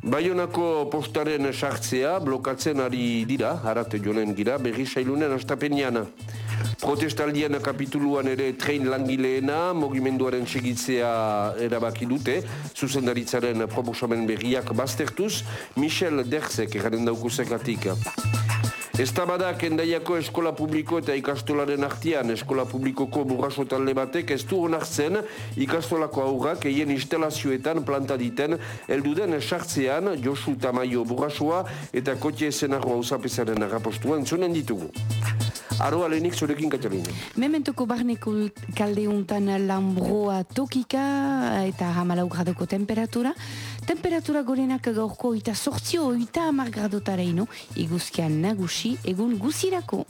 Baionako postaren sartzea blokatzen ari dira, harate jonen gira, berri sailunen astapeniana. Protestaldien kapituluan ere train langileena, mogimenduaren segitzea erabaki dute, zuzendaritzaren proposamen berriak baztertuz, Michel Derzek eraren daukuzekatik. Ez tabadak endaiako eskola publiko eta ikastolaren artian, eskola publikoko burraso talde batek ez du honartzen ikastolako aurrak eien instalazioetan planta diten elduden esartzean Josu Tamaio burrasoa eta kotxe esenarroa usapesaren agapostuan zunen ditugu. Aroa lehenik zurekin katxalin. Mementuko barneko kaldeuntan lambroa tokika eta hamalau gradoko temperatura. Temperatura gorenak gaurko eta sortzio eta amar gradotara ino, iguzkian nagusi egun guzirako.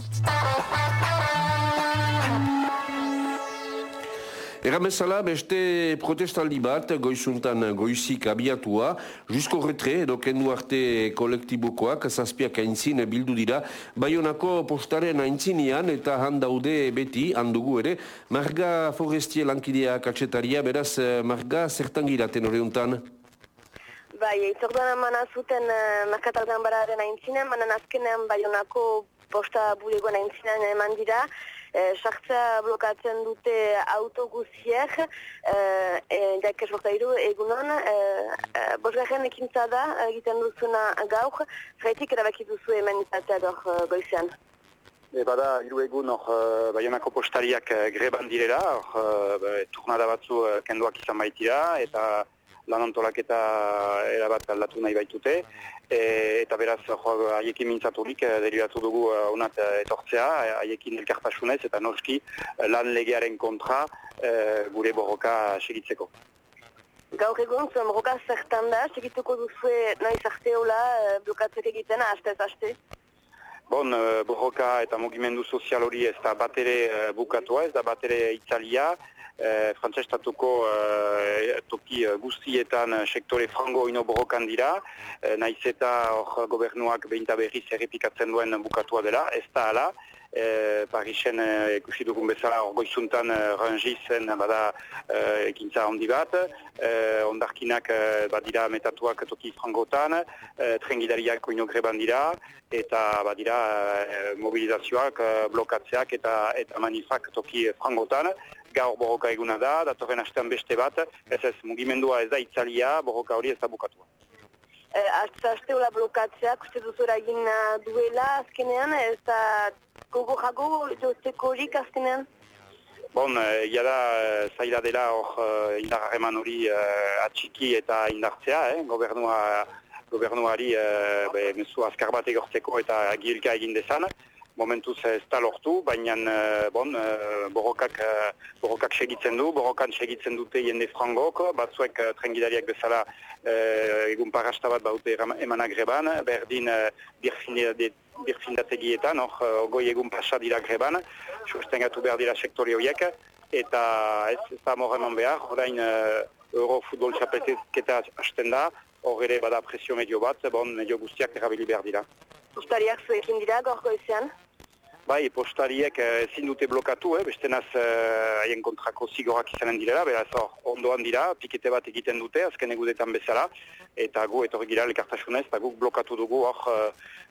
Eramezala beste protestaldi bat goizuntan goizik abiatua, Jusko retre edo kendu arte kolektibokoak zazpiak aintzin bildu dira, Baionako postaren aintzinean eta handaude beti handugu ere, Marga Forestie lankidea katsetaria, beraz Marga zertan giraten horreuntan? Bai, itzorduan eman azuten uh, Merkatalgan bararen aintzinen, manan azkenean Baionako posta bulegoen aintzinean eman dira, Eh, sartzea blokatzen dute autoguziek, eh, eh, jakes bortairu egunon, eh, eh, bosgarren ekintza da egiten duzuna gauk, zaitik erabaki duzu hemen izatea dor uh, goizean. E, bada, hiru egun hor, baionako postariak greban direla, hor, uh, turnada batzu kenduak izan baitira, eta lan antolaketa erabat aldatu nahi baitute. E, eta beraz, haiekin mintzaturik, e, derivatu dugu unat e, etortzea, haiekin elkartasunez eta noski lan legearen kontra e, gure borroka segitzeko. Gaur egun, zuen borroka zertan da, segituko duzu nahi zarteola blokatzek egiten, hastez, haste? Bon, borroka eta mugimendu sozial hori ez da batere bukatua, ez da batere itzalia, eh, frantzestatuko eh, toki eh, guztietan sektore frango ino borrokan dira, eh, naiz eta hor gobernuak behinta berriz errepikatzen duen bukatua dela, ez da ala, eh, Parisen ikusi dugun bezala hor goizuntan eh, rangizen bada ekintza handi bat, eh, ondarkinak eh, badira metatuak toki frangotan, eh, trengidariak oino greban dira, eta badira eh, mobilizazioak, eh, blokatzeak eta, eta manifak toki frangotan, gaur borroka eguna da, datorren astean beste bat, ez ez mugimendua ez da itzalia, borroka hori ez da bukatua. E, Azte hola blokatzeak, uste duzura egin duela azkenean, ez da gogo jago jozteko horik azkenean? Bon, e, ia da, e, zaila dela hor e, indarreman hori e, atxiki eta indartzea, eh? gobernua, gobernuari e, be, mesu azkar bat egortzeko eta gilka egin dezan momentuz ez da lortu, baina uh, bon, uh, borrokak, uh, borrokak segitzen du, borrokan segitzen dute jende frangok, batzuek trengidariak bezala egun parasta bat baute emanak greban, berdin birfindategietan, hor goi egun pasa dira greban, sustengatu behar dira sektori horiek, eta ez, ez da mor eman behar, orain euro futbol txapeteketa hasten da, hor ere bada presio medio bat, bon, medio guztiak erabili behar dira. Ustariak zuekin dira, gorko izan? Bai, postariek eh, ezin dute blokatu, eh, beste naz eh, haien kontrako zigorak izanen direla, beraz hor, ondoan dira, pikete bat egiten dute, azken egudetan bezala, eta gu etorri gira lekartasunez, eta guk blokatu dugu hor,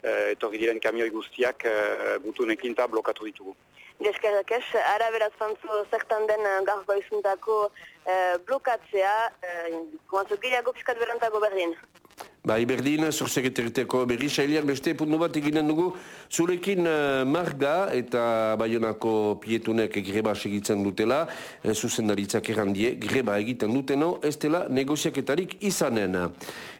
eh, etorri diren kamioi guztiak eh, gutu nekinta blokatu ditugu. Deskerrak ez, ara beraz fantzu zertan den gaur goizuntako eh, blokatzea, eh, komanzo gehiago piskat berantago berdin. Bai, berdin, zorsegeteriteko berri sailiak beste puntu bat eginen dugu. Zurekin uh, marga eta baionako pietunek greba segitzen dutela, e, zuzendaritzak errandie, greba egiten duteno, ez dela negoziaketarik izanen.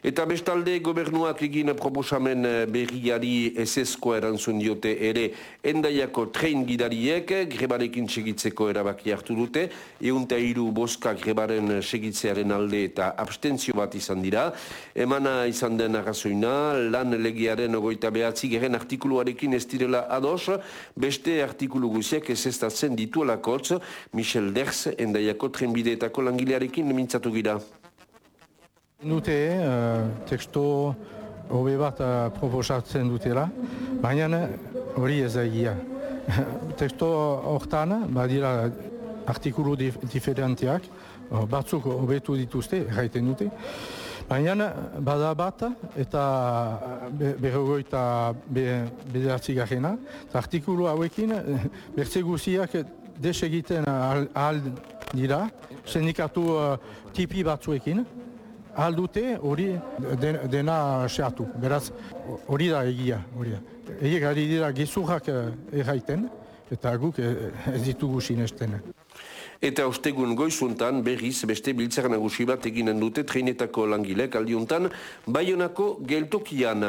Eta bestalde gobernuak egin proposamen eh, berriari esesko erantzun diote ere endaiako tren gidariek grebarekin segitzeko erabaki hartu dute, eunta iru boska grebaren segitzearen alde eta abstentzio bat izan dira. Emana izan den arrazoina, lan legiaren ogoita behatzi geren artikuluarekin ez direla ados, beste artikulu guziak ez ez dituelakotz, Michel Derz, endaiako trenbideetako langilearekin mintzatu gira. Nute, uh, teksto hobe bat uh, proposatzen dutela, baina hori ez egia. teksto hortan, badira artikulu dif diferenteak, batzuk hobetu dituzte, gaiten dute, Baina bada bat eta berrogoita bederatzi garrena. Artikulu hauekin bertze guziak desegiten ahal dira, sindikatu uh, tipi batzuekin, ahal dute hori dena seatu. Beraz, hori da egia. Hori da. Egiek ari dira gezurrak erraiten, eta guk ez ditugu sinesten. Eta ostegun goizuntan berriz beste biltzak nagusi bat eginen dute treinetako langilek aldiuntan Bayonako geltokian.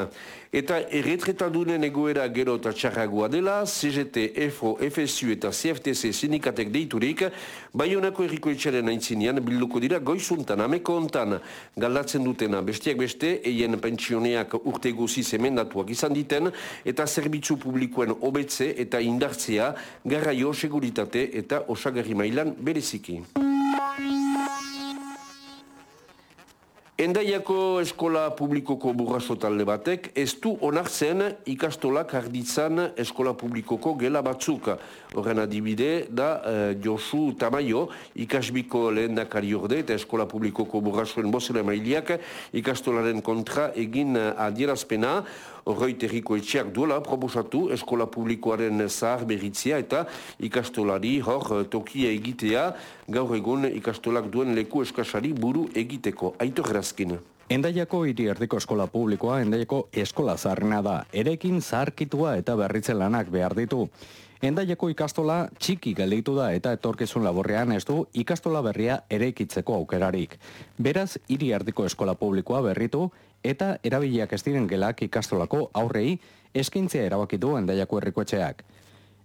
Eta erretretadunen egoera gero eta txarragoa dela, CGT, FO, FSU eta CFTC sindikatek deiturik, Bayonako erriko etxaren aintzinean bilduko dira goizuntan, ameko ontan galdatzen dutena bestiak beste, eien pentsioneak urte guzi zemendatuak izan diten, eta zerbitzu publikoen obetze eta indartzea, garraio, seguritate eta osagarri mailan bereziki. Endaiako eskola publikoko burraso talde batek, ez du onartzen ikastolak arditzan eskola publikoko gela batzuk. Horren adibide da eh, Josu Tamayo, ikasbiko lehen dakari orde eta eskola publikoko burrasoen bozera mailiak ikastolaren kontra egin adierazpena. Horroi terriko etxeak duela proposatu eskola publikoaren zahar berritzea eta ikastolari hor eh, tokia egitea gaur egun ikastolak duen leku eskasari buru egiteko. Aito gerazkin. Endaiako hiri erdiko eskola publikoa endaiako eskola zaharrena da. Erekin zaharkitua eta berritze lanak behar ditu. Endaiako ikastola txiki gelditu da eta etorkizun laborrean ez du ikastola berria eraikitzeko aukerarik. Beraz, hiri erdiko eskola publikoa berritu eta erabiliak ez diren gelak ikastolako aurrei eskintzea erabakitu endaiako errikoetxeak.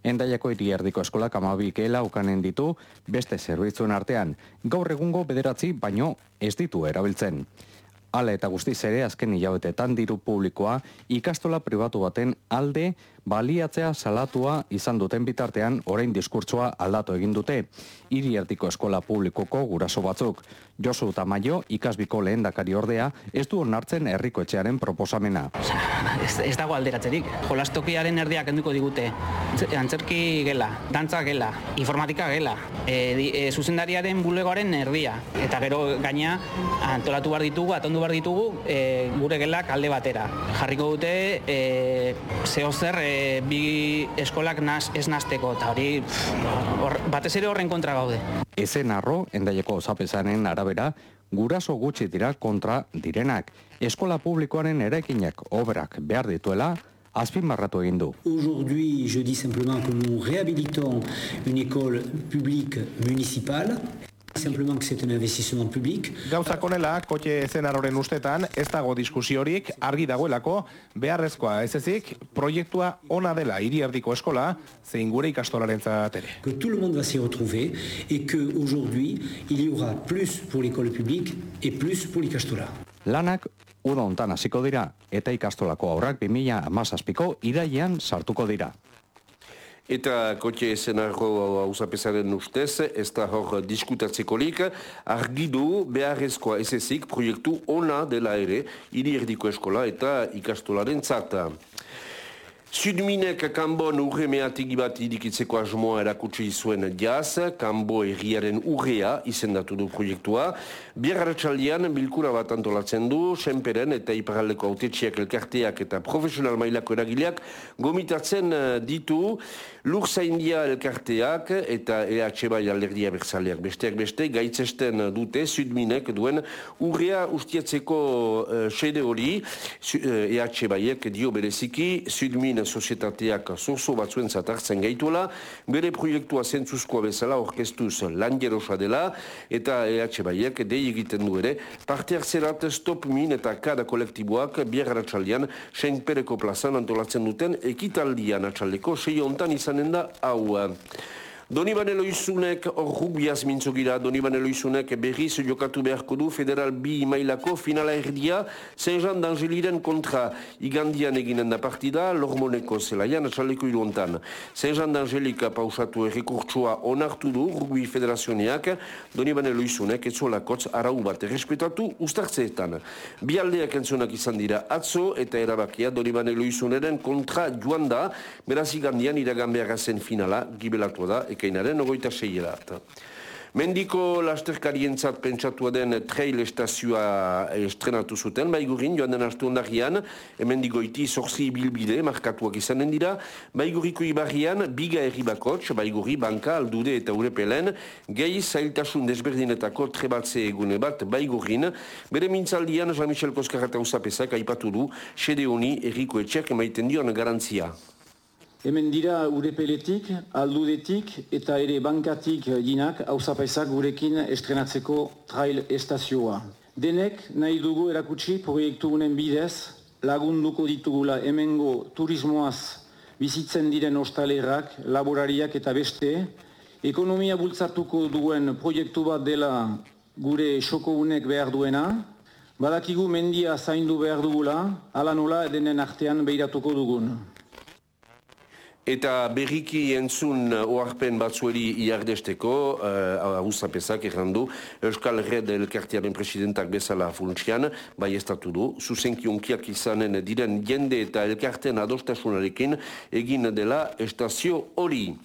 Endaiako hiri erdiko eskolak amabi kela ukanen ditu beste zerbitzuen artean, gaur egungo bederatzi baino ez ditu erabiltzen. Hala eta guztiz ere azken hilabetetan diru publikoa ikastola pribatu baten alde baliatzea salatua izan duten bitartean orain diskurtsoa aldatu egin dute. Hiri ertiko eskola publikoko guraso batzuk. Josu Tamayo ikasbiko lehendakari ordea ez du onartzen herriko etxearen proposamena. Ez, ez dago alderatzerik. Jolastokiaren erdiak enduko digute. Antzerki gela, dantza gela, informatika gela, e, e, zuzendariaren bulegoaren erdia. Eta gero gaina antolatu bar ditugu, atondu bar ditugu e, gure gelak alde batera. Jarriko dute e, zeo zer e, bi eskolak naz, ez nazteko, eta hori or, batez ere horren kontra gaude. Ezen arro, endaieko zapezanen arabera, guraso gutxi dira kontra direnak. Eskola publikoaren eraikinak obrak behar dituela, azpimarratu egin du. Aujourd'hui, je dis simplement que nous réhabilitons une école publique municipale Simplement que c'est un investissement public. Gauza konela, kotxe zenaroren ustetan, ez dago diskusiorik, argi dagoelako, beharrezkoa ez ezik, proiektua ona dela hiri erdiko eskola, zein gure ikastolaren zatere. Que tout le monde va s'y retrouver, et que aujourd'hui, il y aura plus pour l'école publique et plus pour l'ikastola. Lanak uda hontan hasiko dira, eta ikastolako aurrak 2000 amazazpiko iraian sartuko dira. Eta kotxe esenarro hausapesaren ustez, ez da hor diskutatzekolik, argi du beharrezkoa ez ezik proiektu ona dela ere, hiri erdiko eskola eta ikastolaren zata. Sudminek kanbon urre mehatigi bat idikitzeko asmoa erakutsi zuen jaz, kanbo erriaren urrea izendatu du proiektua. Biarra txaldian bilkura bat antolatzen du, senperen eta iparaldeko autetxiak elkarteak eta profesional mailako eragileak gomitatzen eh, ditu lur zaindia elkarteak eta EH bai alderdia berzaleak besteak beste gaitzesten dute Sudminek duen urrea ustiatzeko uh, sede hori. Uh, EH baiek dio bereziki Sudmin sozietateak zorzo batzuen zatartzen gaituela, bere proiektua zentzuzkoa bezala orkestuz langerosa dela, eta EH Baiek dei egiten du ere, parte hartzerat stop min eta kada kolektiboak biarra txaldian, senpereko plazan antolatzen duten ekitaldian atxaldeko, sei ontan izanen da hau. Donibane Loizunek hor rugbiaz mintzogira, Donibane Loizunek berriz jokatu beharko du federal bi mailako finala erdia Saint-Jean d'Angeliren kontra igandian eginen da partida, lormoneko zelaian atxaleko iluontan. Saint-Jean d'Angelika pausatu errekurtsua onartu du rugbi federazioneak, Donibane Loizunek etzolakotz arau bat errespetatu ustartzeetan. Bi aldeak entzunak izan dira atzo eta erabakia Donibane Loizuneren kontra joan da, beraz igandian iragan behar finala, gibelatu da, ekainaren ogoita seierat. Mendiko lasterkarientzat pentsatua den trail estazioa estrenatu zuten, baigurin joan den astu ondarian, mendiko iti zorzi bilbide markatuak izanen dira, baiguriko ibarrian biga erri bakots, baiguri banka, aldude eta urepelen, gehi zailtasun desberdinetako trebatze egune bat baigurin, bere mintzaldian Jean-Michel Koskarata usapesak aipatu du, sede honi erriko etxek emaiten dion garantzia. Hemen dira urepeletik, aldudetik eta ere bankatik dinak hausapaisak gurekin estrenatzeko trail estazioa. Denek nahi dugu erakutsi proiektu unen bidez lagunduko ditugula hemengo turismoaz bizitzen diren ostalerak, laborariak eta beste, ekonomia bultzartuko duen proiektu bat dela gure soko unek behar duena, badakigu mendia zaindu behar dugula, ala nola denen artean behiratuko dugun. Eta berriki entzun oarpen batzueri iardesteko, uh, usapesak errandu, Euskal Red elkartiaren presidentak bezala funtsian, bai estatu du, zuzenkionkiak izanen diren jende eta elkarten adostasunarekin egin dela estazio hori.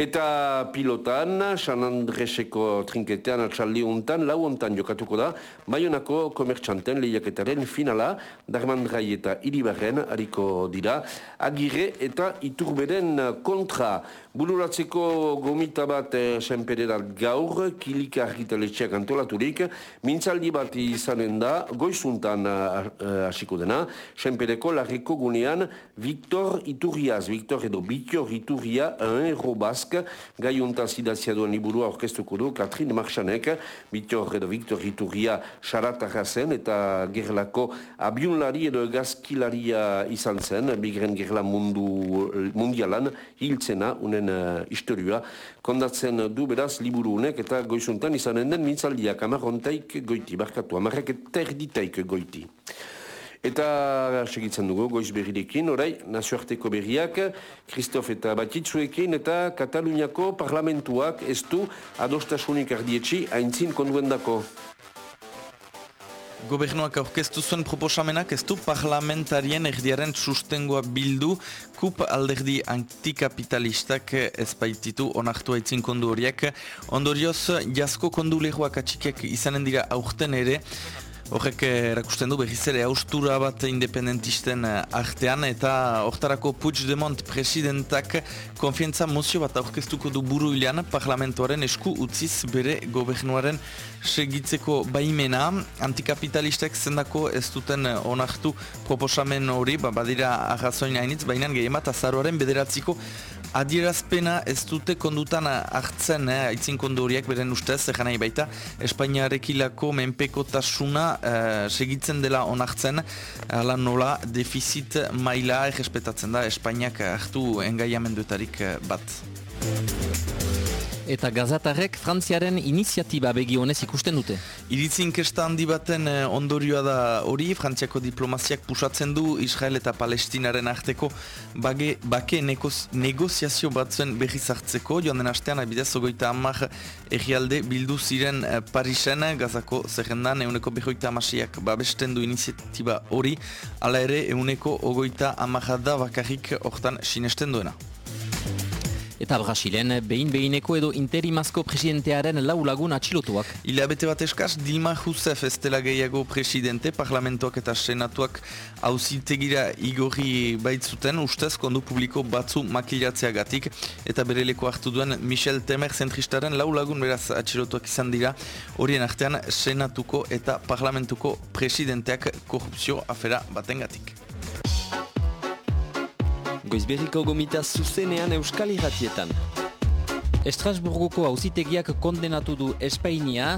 Eta pilotan, San Andreseko trinketean atxaldi untan, lau ontan jokatuko da, Bayonako komertxanten lehiaketaren finala, Darmandrai eta Iribarren hariko dira, agire eta iturberen kontra. Buluratzeko gomita bat eh, senpererat gaur, kilika argitaletxeak antolaturik, mintzaldi bat izanen da, goizuntan eh, eh, hasiko dena, senpereko larriko gunean, Victor Iturriaz, Victor edo Bitor Iturria, un erro bask, gai untaz idazia duen liburua orkestuko du, Katrin Marchanek, Victor edo Victor Iturria xaratarra zen, eta gerlako abiunlari edo gazkilaria izan zen, bigren gerla mundu, mundialan, hiltzena, unen honen uh, historioa kondatzen du beraz liburu honek eta goizuntan izanen den mintzaldiak amarrontaik goiti, barkatu, amarrak eta erditaik goiti. Eta segitzen dugu, goiz berrirekin, orai, nazioarteko berriak, Kristof eta Batitzuekin eta Kataluniako parlamentuak ez du adostasunik ardietxi haintzin konduendako. Gobernuak aurkeztu zuen proposamenak ez du parlamentarien erdiaren sustengoa bildu kup alderdi antikapitalistak ez baititu onartu haitzin kondu horiek. Ondorioz, jasko kondu lehuak atxikiak izanen dira aurten ere, Horrek eh, erakusten du behiz ere austura bat independentisten eh, artean eta hortarako Puigdemont presidentak konfientza mozio bat aurkeztuko du buru ilan parlamentoaren esku utziz bere gobernuaren segitzeko baimena. Antikapitalistek zendako ez duten onartu proposamen hori, ba, badira arrazoin hainitz, baina gehien bat azaroaren bederatziko adierazpena ez dute kondutan hartzen, eh, aitzin kondu horiek beren ustez, egan nahi baita, Espainiarekilako menpekotasuna eh, segitzen dela onartzen, ala nola defizit maila errespetatzen da Espainiak hartu engaiamenduetarik eh, bat eta gazatarrek Frantziaren iniziatiba begionez ikusten dute. Iritzin kesta handi baten eh, ondorioa da hori, Frantziako diplomaziak pusatzen du Israel eta Palestinaren arteko bage, bake negoziazio batzuen berriz hartzeko, joan den astean abidez ogoita amak egialde bildu ziren eh, Parisen, gazako zerrendan euneko behoita amasiak babesten du iniziatiba hori, ala ere euneko ogoita amakada bakarrik hortan sinesten duena. Eta Brasilen, behin-behineko edo interimazko presidentearen lau lagun atxilotuak. Ila bete bat eskaz, Dilma Rousseff ez dela gehiago presidente, parlamentoak eta senatuak hauzitegira igorri baitzuten, ustez kondu publiko batzu makilatzeagatik, eta bere leko hartu duen Michel Temer zentristaren lau lagun beraz atxilotuak izan dira, horien artean senatuko eta parlamentuko presidenteak korrupzio afera batengatik. Goizberriko gomita zuzenean euskal irratietan. Estrasburgoko hauzitegiak kondenatu du Espainia,